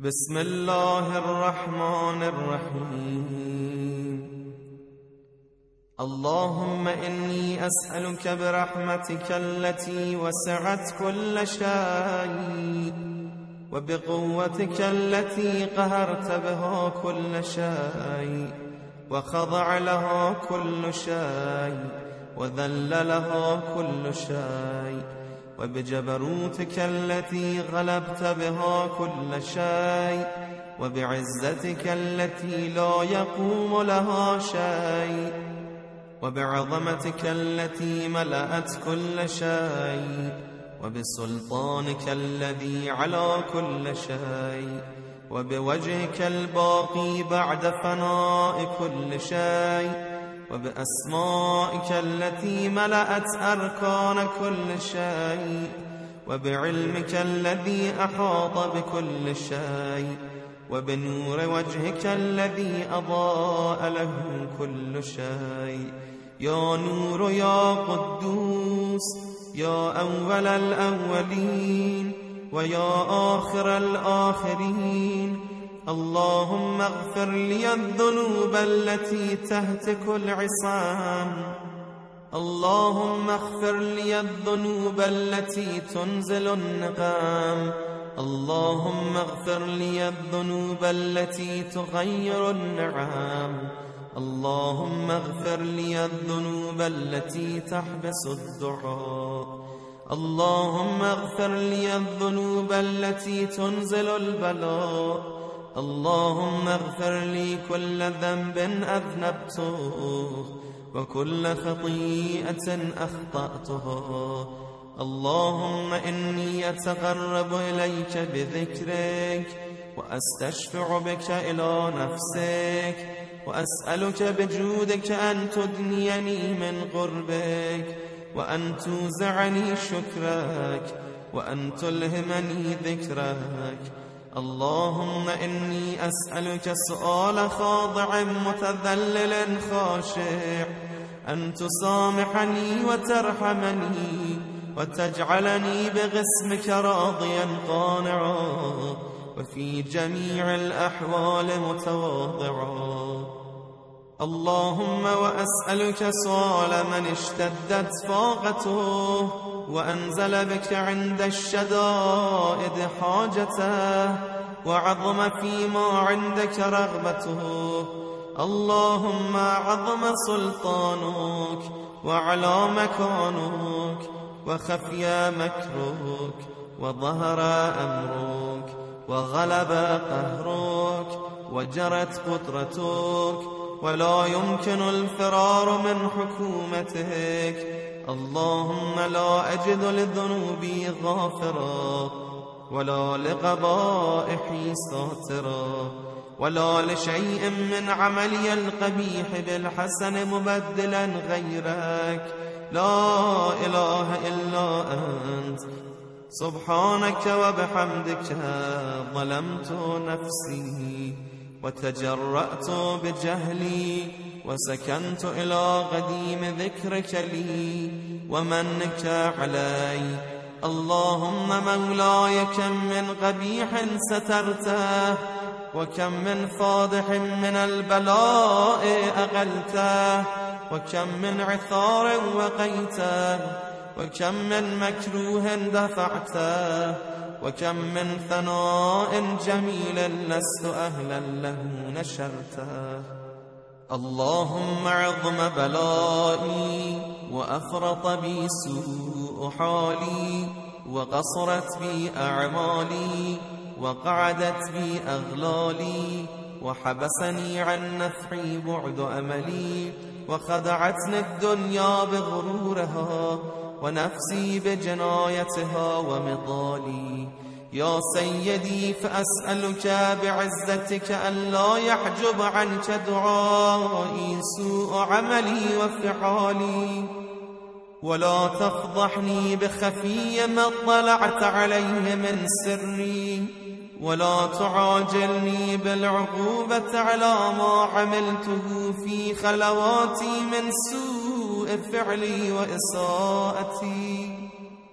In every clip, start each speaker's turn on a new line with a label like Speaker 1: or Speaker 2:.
Speaker 1: بسم الله الرحمن الرحيم. اللهم إني أسألك برحمتك التي وسعت كل شيء وبقوتك التي قهرت بها كل شيء وخضع لها كل شيء وذل لها كل شيء. وبجبروتك التي غلبت بها كل شيء وبعزتك التي لا يقوم لها شيء وبعظمتك التي ملأت كل شيء وبسلطانك الذي على كل شيء وبوجهك الباقي بعد فناء كل شيء. وبأسمائك التي ملأت أركان كل شيء وبعلمك الذي أحاط بكل شيء وبنور وجهك الذي أضاء له كل شيء. يا نور يا قدوس يا أول الأولين ويا آخر الآخرين اللهم اغفر لي الذنوب التي تهتك العصام. اللهم اغفر لي الذنوب التي تنزل النقام. اللهم اغفر لي الذنوب التي تغير النعام. اللهم اغفر لي الذنوب التي تحبس الدعاء. اللهم اغفر لي الذنوب التي تنزل البلاء. اللهم اغفر لي كل ذنب أذنبته وكل خطيئة أخطأتها اللهم إني أتقرب إليك بذكرك وأستشفع بك إلى نفسك وأسألك بجودك أن تدنيني من قربك وأن توزعني شكرك وأن تلهمني ذكرك. اللهم إني أسألك سؤال خاضع متذلل خاشع أن تسامحني وترحمني وتجعلني بغسمك راضيا قانعا وفي جميع الأحوال متواضعا. اللهم وأسألك سؤال من اشتدت فاقته وأنزل بك عند الشدائد حاجته وعظم فيما عندك رغبته. اللهم عظم سلطانك وعلى مكانك وخفي مكرك وظهر أمرك وغلب قهرك وجرت قدرتك ولا يمكن الفرار من حكومتك. اللهم لا أجد لذنوبي غافرا ولا لقبائحي ساترا ولا لشيء من عملي القبيح بالحسن مبدلا غيرك. لا إله إلا أنت. سبحانك وبحمدك ظلمت نفسي. وتجرأت بجهلي وسكنت إلى قديم ذكرك لي ومنك علي. اللهم مولاي كم من قبيح سترته وكم من فاضح من البلاء أغلته وكم من عثار وقيته وكم من مكروه دفعته. وكم من ثناء جميل لست أهلا له نشرته اللهم عظم بلائي وأفرط بي سوء حالي وقصرت بي أعمالي وقعدت بي أغلالي وحبسني عن نفعي بعد أملي وخدعتني الدنيا بغرورها ونفسي بجنايتها ومضالي. يا سيدي فأسألك بعزتك أن لا يحجب عنك دعائي سوء عملي وفعالي. ولا تفضحني بخفي ما اطلعت عليه من سري. ولا تعاجلني بالعقوبة على ما عملته في خلواتي من سوء فعلي وإساءتي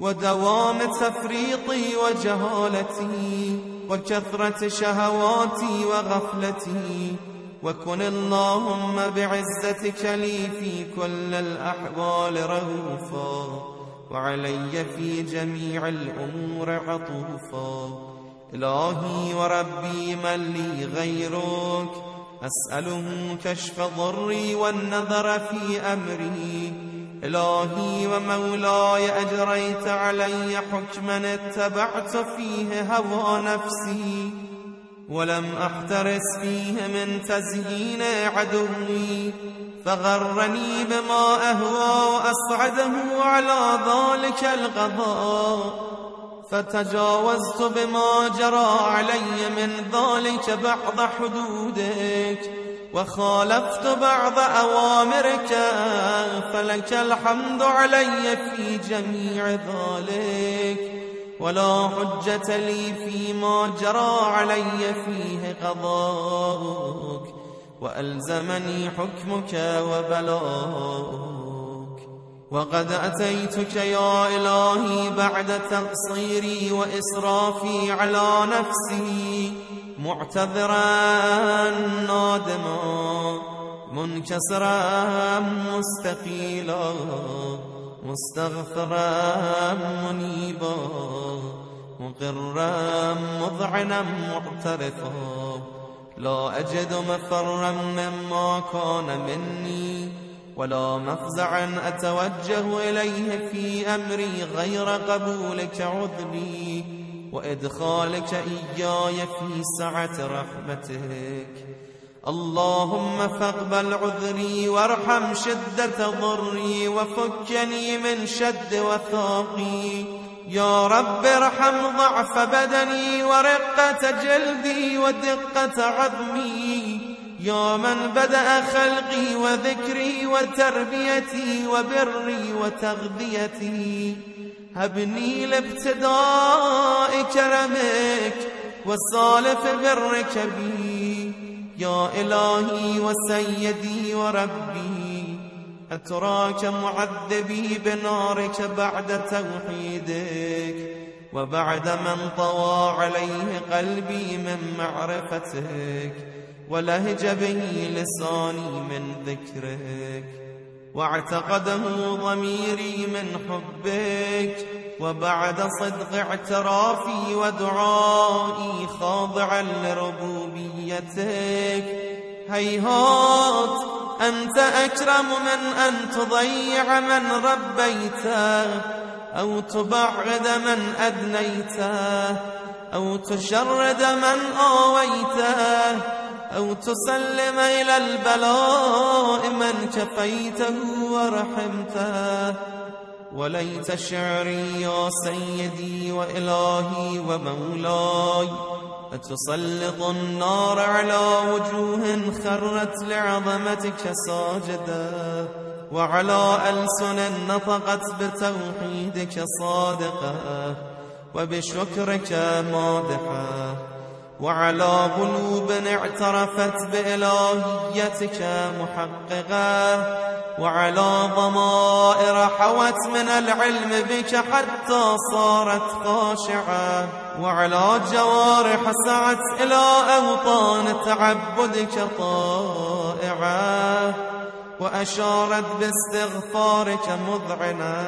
Speaker 1: ودوام تفريطي وجهالتي وكثرة شهواتي وغفلتي. وكن اللهم بعزتك لي في كل الأحوال رغوفا وعلي في جميع الأمور عطوفا. إلهي وربي من لي غيرك أسأله كشف ضري والنظر في أمري. إلهي ومولاي أجريت علي حكما اتبعت فيه هوى نفسي ولم أحترس فيه من تزيين عدوي فغرني بما أهوى وأصعده على ذلك الغضاء فتجاوزت بما جرى علي من ذلك بعض حدودك وخالفت بعض أوامرك فلك الحمد علي في جميع ذلك. ولا حجة لي فيما جرى علي فيه قضاؤك وألزمني حكمك وبلاؤك. وقد أتيتك يا إلهي بعد تقصيري وإسرافي على نفسي معتذرا نادما منكسرا مستقيلا مستغفرا منيبا مقرا مذعنا معترفا. لا أجد مفرا مما كان مني. ولا مفزعا أتوجه إليه في أمري غير قبولك عذبي وإدخالك إياي في سعة رحمتك. اللهم فاقبل عذري وارحم شدة ضري وفكني من شد وثاقي. يا رب ارحم ضعف بدني ورقة جلدي ودقة عظمي. يا من بدأ خلقي وذكري وتربيتي وبري وتغذيتي. هبني لابتداء كرمك وصالف برك بي. يا إلهي وسيدي وربي أتراك معذبي بنارك بعد توحيدك وبعد من طوى عليه قلبي من معرفتك. ولهج به لساني من ذكرك واعتقده ضميري من حبك وبعد صدق اعترافي ودعائي خاضعا لربوبيتك. هيهات أنت أكرم من أن تضيع من ربيته أو تبعد من أدنيته أو تشرد من آويته. أو تسلم إلى البلاء من كفيته ورحمته. وليت شعري يا سيدي وإلهي ومولاي أتسلط النار على وجوه خرت لعظمتك ساجدا وعلى ألسن نطقت بتوحيدك صادقة وبشكرك مادحة وعلى قلوب اعترفت بإلهيتك محققة. وعلى ضمائر حوت من العلم بك حتى صارت خاشعة. وعلى جوارح سعت إلى أوطان تعبدك طائعة. وأشارت باستغفارك مذعنة.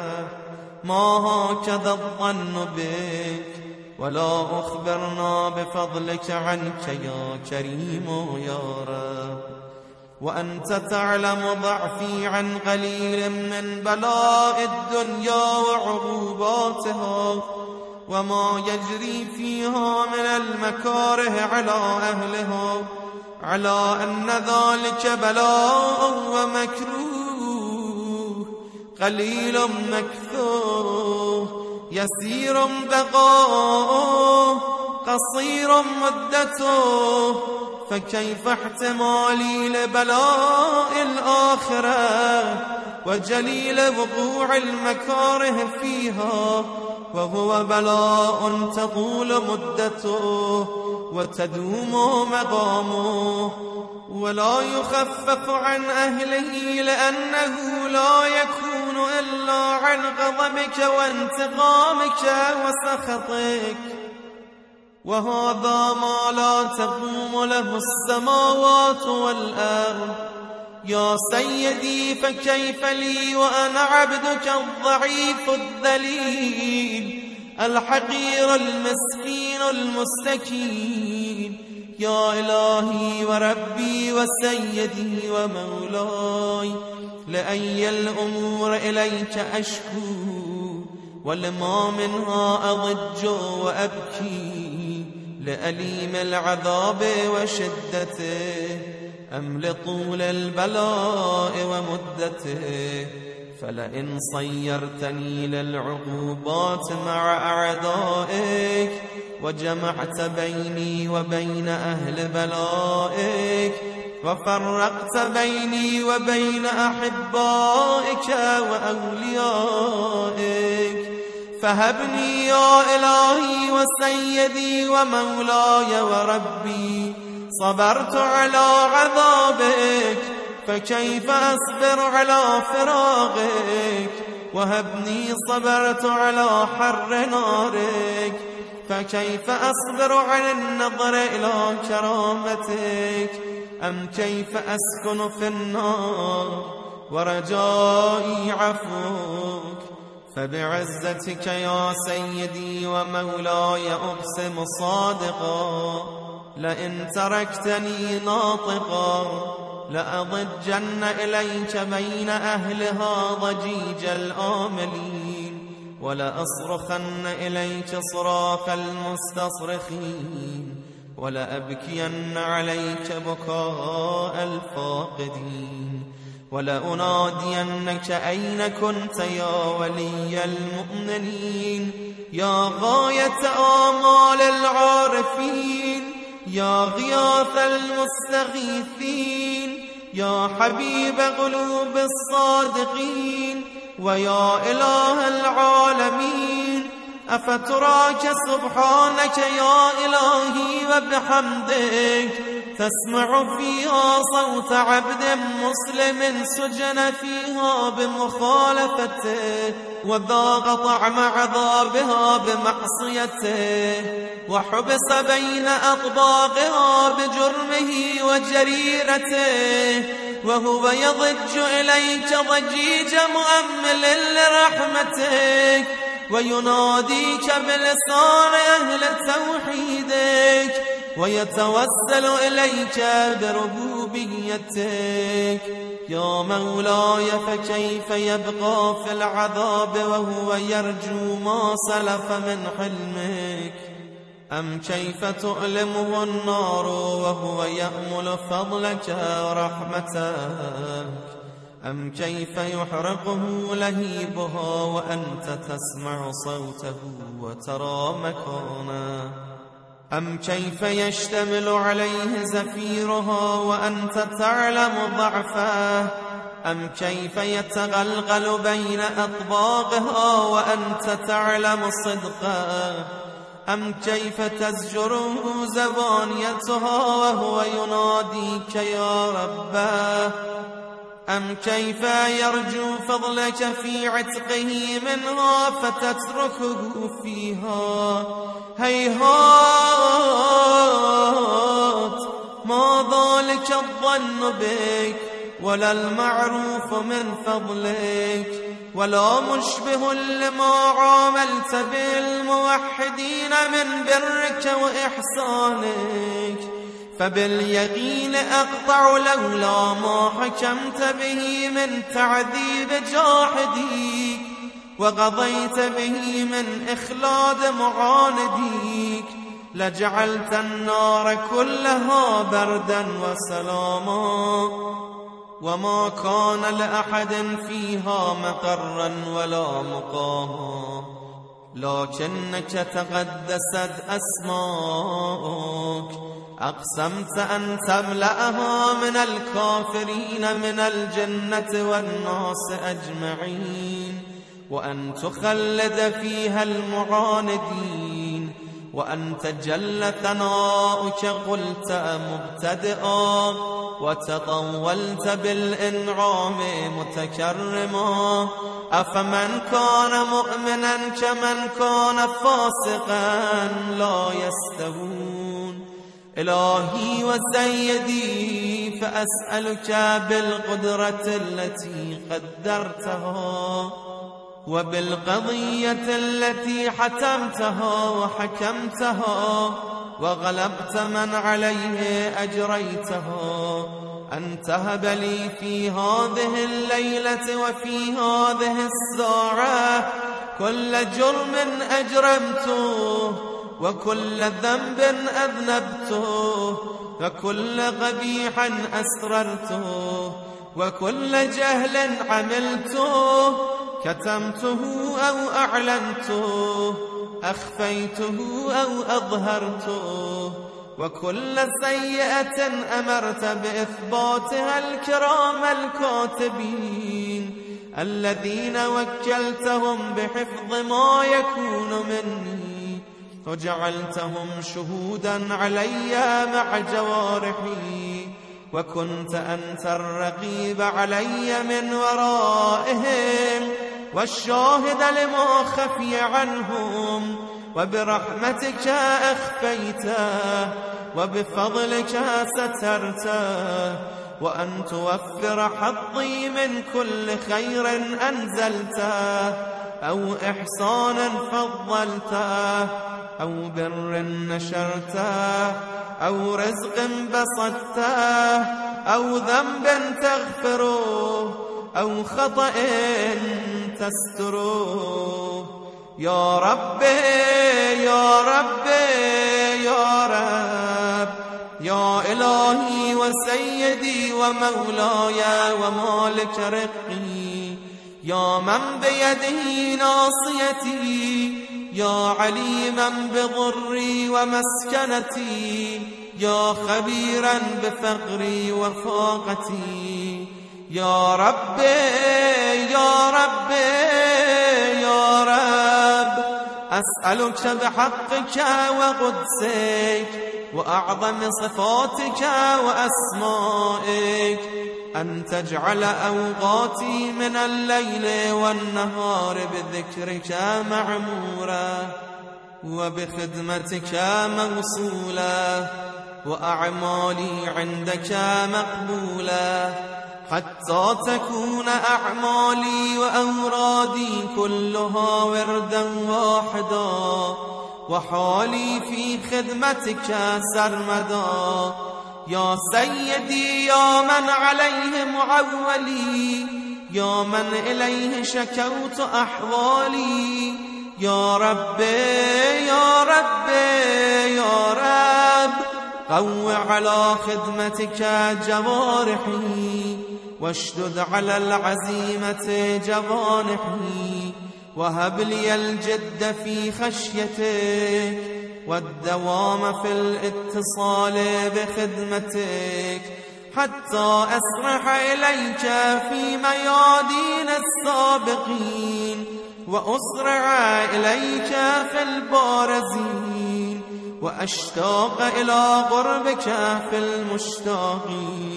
Speaker 1: ما هكذا الظن بك؟ ولا أخبرنا بفضلك عنك يا كريم يا رب. وأنت تعلم ضعفي عن قليل من بلاء الدنيا وعقوباتها وما يجري فيها من المكاره على أهلها. على أن ذلك بلاء ومكروه قليل مكثور يسير بقاؤه قصير مدته فكيف احتمالي لبلاء الآخرة وجليل وقوع المكاره فيها وهو بلاء تطول مدته وتدوم مقامه. ولا يخفف عن أهله لأنه لا يكون إلا عن غضبك وانتقامك وسخطك. وهذا ما لا تقوم له السماوات والأرض. يا سيدي فكيف لي وأنا عبدك الضعيف الذليل؟ الحقير المسكين المستكين. يا إلهي وربي وسيدي ومولاي. لأي الأمور إليك أشكو ولما منها أضج وأبكي لأليم العذاب وشدته أم لطول البلاء ومدته؟ فلئن صيرتني للعقوبات مع أعدائك وجمعت بيني وبين أهل بلائك وفرقت بيني وبين أحبائك وأوليائك. فهبني يا إلهي وسيدي ومولاي وربي. صبرت على عذابك فكيف أصبر على فراغك وهبني صبرت على حر نارك فكيف أصبر على النظر إلى كرامتك؟ أم كيف أسكن في النار ورجائي عفوك؟ فبعزتك يا سيدي ومولاي أقسم صادقا. لئن تركتني ناطقا لأضجن إليك بين أهلها ضجيج الآملين. ولأصرخن إليك صراخ المستصرخين. ولأبكين عليك بكاء الفاقدين ولأنادينك أين كنت يا ولي المؤمنين يا غاية آمال العارفين يا غياث المستغيثين يا حبيب قلوب الصادقين ويا إله العالمين أفتراك سبحانك يا إلهي وبحمدك تسمع فيها صوت عبد مسلم سجن فيها بمخالفته وذاق طعم عذابها بمعصيته وحبس بين أطباقها بجرمه وجريرته وهو يضج إليك ضجيج مؤمل لرحمتك. ويناديك بلسان أهل توحيدك ويتوسل إليك بربوبيتك. يا مولاي فكيف يبقى في العذاب وهو يرجو ما سلف من حلمك؟ أم كيف تؤلمه النار وهو يأمل فضلك ورحمتك أم كيف يحرقه لهيبها وأنت تسمع صوته وترى مكانه أم كيف يشتمل عليه زفيرها وأنت تعلم ضعفه؟ أم كيف يتغلغل بين أطباقها وأنت تعلم صدقه؟ أم كيف تزجره زبانيتها وهو يناديك يا رباه أم كيف يرجو فضلك في عتقه منها فتتركه فيها؟ هيهات ما ذلك الظن بك ولا المعروف من فضلك ولا مشبه لما عاملت بالموحدين من برك وإحسانك. فباليقين أقطع لولا ما حكمت به من تعذيب جاحديك وقضيت به من إخلاد معانديك لجعلت النار كلها بردا وسلاما وما كان لأحد فيها مقرا ولا مقاما. لكنك تقدست أسماؤك أقسمت أن تملأها من الكافرين من الجنة والناس أجمعين وأن تخلد فيها المعاندين وأنت جل ثناؤك قلت مبتدئا وتطولت بالإنعام متكرما. أفمن كان مؤمنا كمن كان فاسقا لا يستوون. إلهي وسيدي فأسألك بالقدرة التي قدرتها وبالقضية التي حتمتها وحكمتها وغلبت من عليه أجريتها أن تهب لي في هذه الليلة وفي هذه الساعة كل جرم أجرمته. وكل ذنب أذنبته وكل قبيح أسررته وكل جهل عملته كتمته أو أعلنته أخفيته أو أظهرته وكل سيئة أمرت بإثباتها الكرام الكاتبين الذين وكلتهم بحفظ ما يكون مني. وجعلتهم شهودا علي مع جوارحي وكنت أنت الرقيب علي من ورائهم والشاهد لما خفي عنهم. وبرحمتك أخفيته وبفضلك سترته وأن توفر حظي من كل خير أنزلته أو إحسان فضلته. أو بر نشرته أو رزق بسطته أو ذنب تغفره أو خطأ تستره يا ربي يا ربي يا رب يا إلهي وسيدي ومولاي ومالك رقي يا من بيده ناصيتي يا عليما بضري ومسكنتي يا خبيرا بفقري وفاقتي. يا ربي يا ربي أسألك بحقك وقدسك وأعظم صفاتك وأسمائك أن تجعل أوقاتي من الليل والنهار بذكرك معمورة وبخدمتك موصولة وأعمالي عندك مقبولة حتى تكون أعمالي وأورادي كلها وردا واحدا وحالي في خدمتك سرمدا. يا سيدي يا من عليه معولي يا من إليه شكوت أحوالي. يا ربي يا ربي يا رب قو على خدمتك جوارحي. واشدد على العزيمة جوانحي وهب لي الجد في خشيتك والدوام في الاتصال بخدمتك حتى أسرح إليك في ميادين السابقين وأسرع إليك في البارزين وأشتاق إلى قربك في المشتاقين.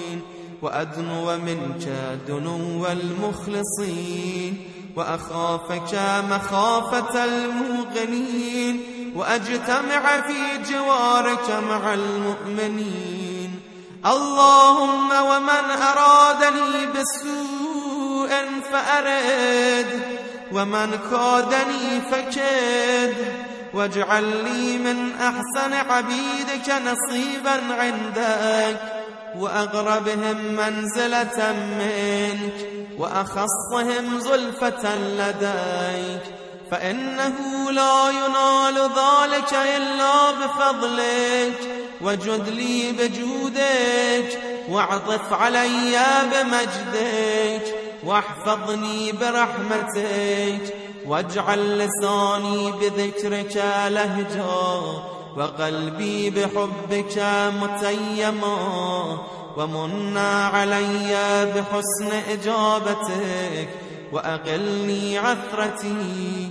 Speaker 1: وأدنو منك دنو المخلصين وأخافك مخافة الموقنين وأجتمع في جوارك مع المؤمنين اللهم ومن أرادني بسوء فأرد ومن كادني فكد واجعل لي من أحسن عبيدك نصيبا عندك وأغربهم منزلة منك وأخصهم زلفة لديك. فإنه لا ينال ذلك إلا بفضلك وجد لي بجودك واعطف علي بمجدك. واحفظني برحمتك واجعل لساني بذكرك لهجا وقلبي بحبك متيما ومنا علي بحسن إجابتك وأقلني عثرتي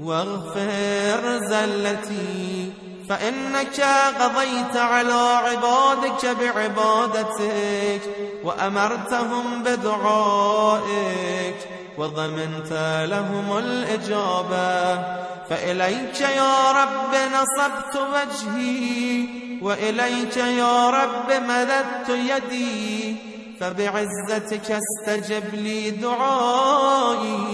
Speaker 1: واغفر زلتي. فإنك قضيت على عبادك بعبادتك وأمرتهم بدعائك وضمنت لهم الإجابة. فإليك يا رب نصبت وجهي وإليك يا رب مددت يدي فبعزتك استجب لي دعائي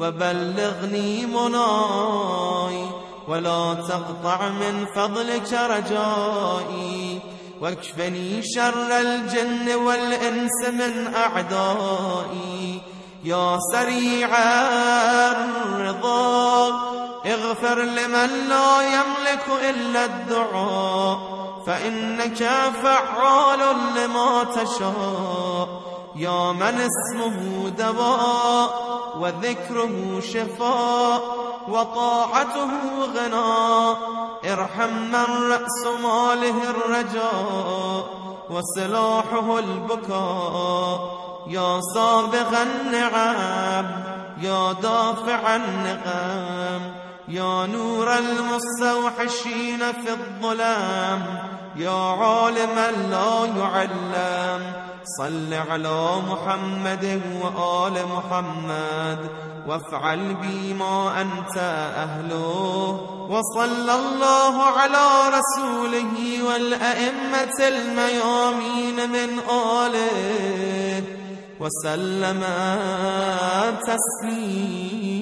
Speaker 1: وبلغني مناي ولا تقطع من فضلك رجائي واكفني شر الجن والإنس من أعدائي. يا سريع الرضا اغفر لمن لا يملك إلا الدعاء فإنك فعال لما تشاء. يا من اسمه دواء وذكره شفاء وطاعته غناء ارحم من رأس ماله الرجاء وسلاحه البكاء. يا سابغ النعم يا دافع النقم يا نور المستوحشين في الظلام يا عالما لا يعلم. صل على محمد وآل محمد وافعل بي ما أنت أهله. وصلى الله على رسوله والأئمة الميامين من آله. وسلم تسليما.